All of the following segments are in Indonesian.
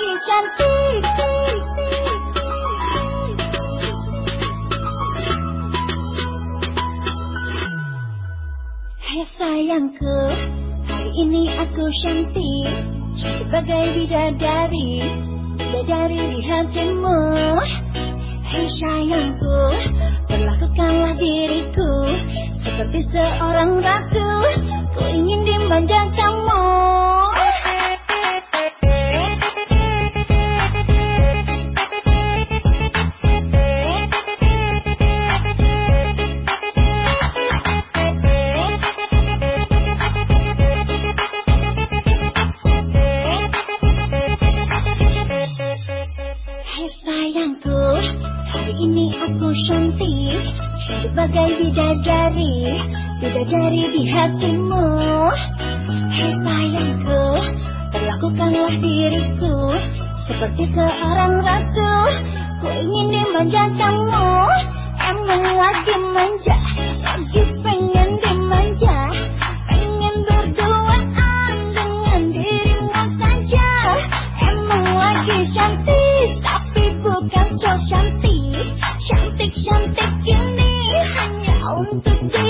lagi Hai sayangku Hari ini aku cantik Sebagai bidadari Bidadari di hatimu. Hai sayangku Perlakukanlah diriku Seperti seorang ratu Ku ingin dimanja kamu hatimu. Hei sayangku Perlakukanlah diriku Seperti seorang ratu. Ku ingin dimanjakanmu Emang lagi manja Lagi pengen dimanja. Pengen berduaan Dengan dirimu saja. Emang lagi cantik Tapi bukan so cantik. Cantik-cantik ini Hanya untuk diri.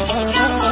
oh,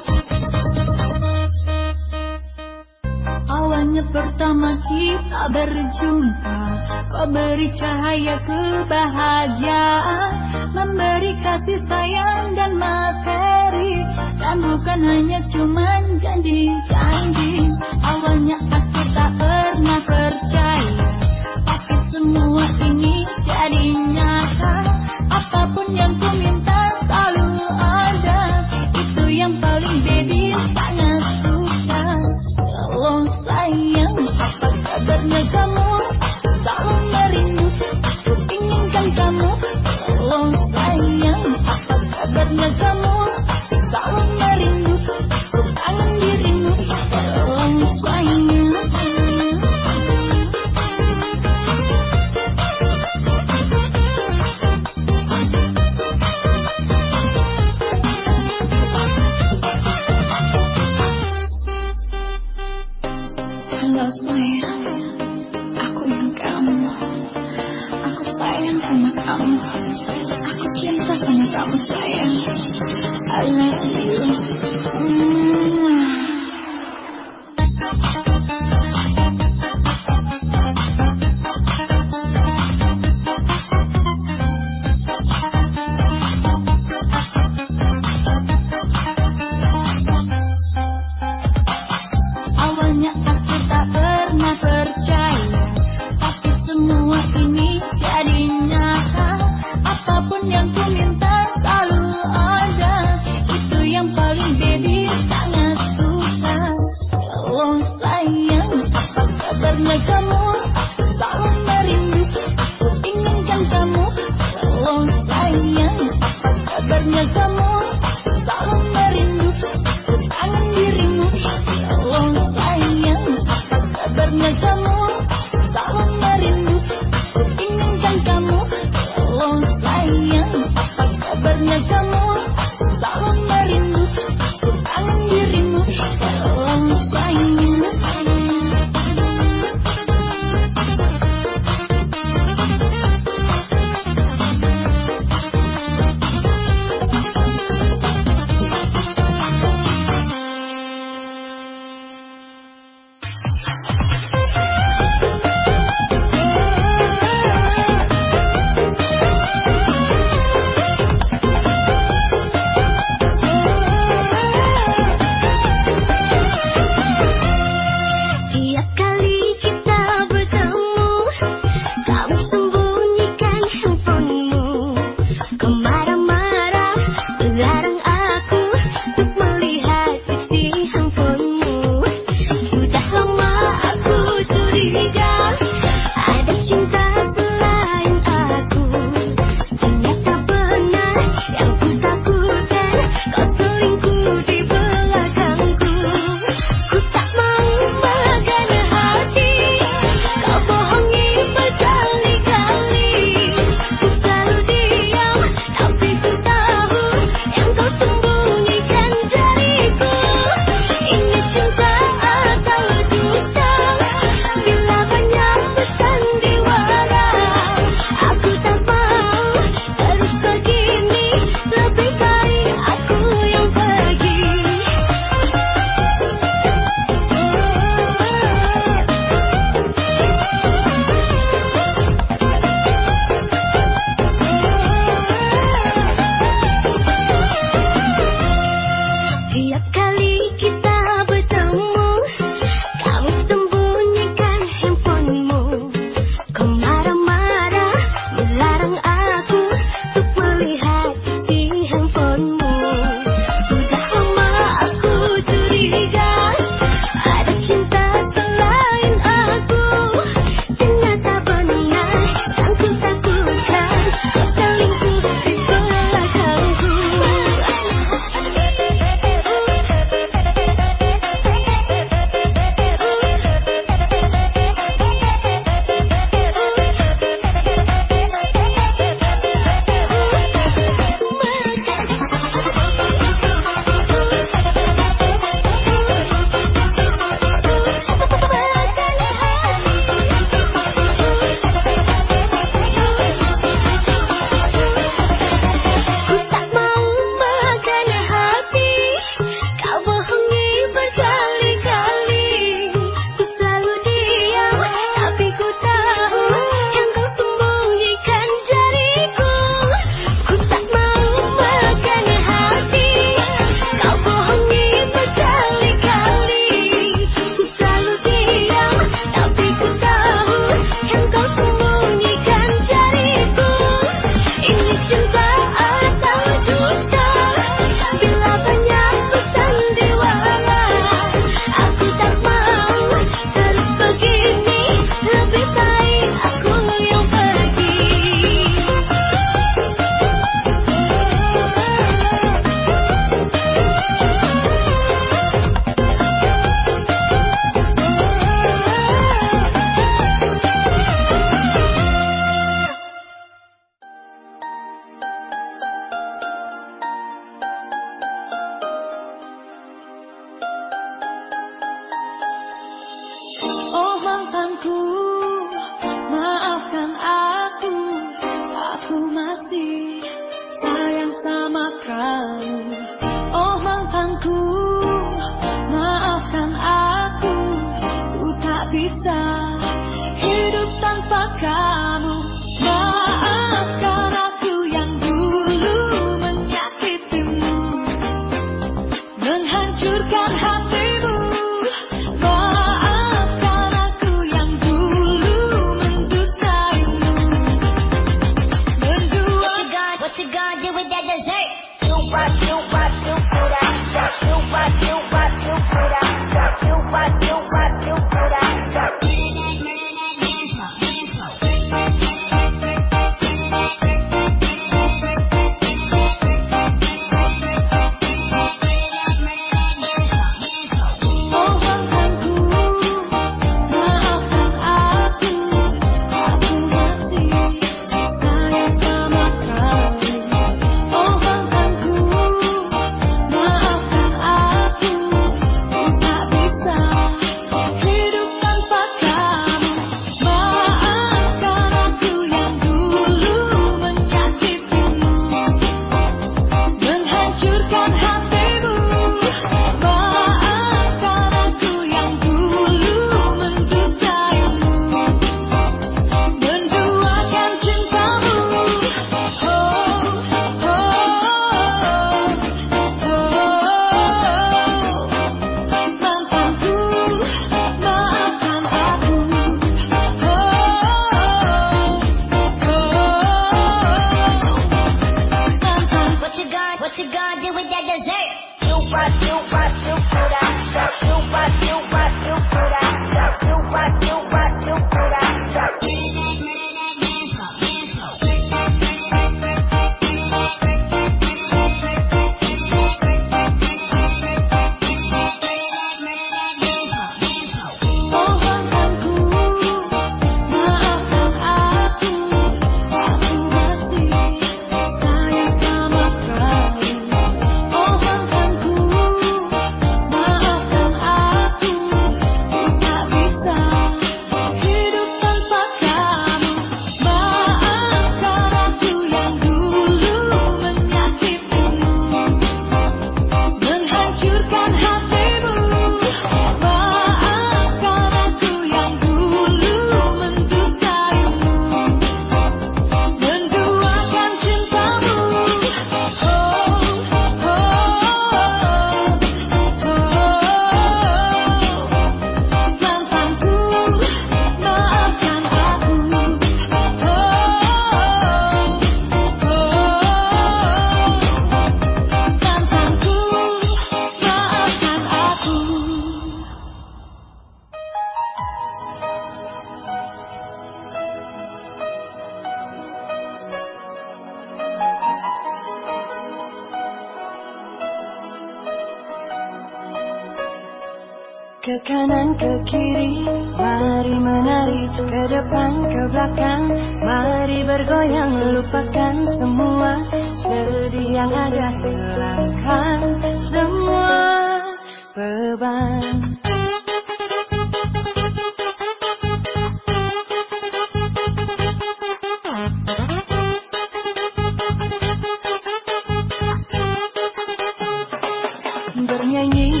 nghe những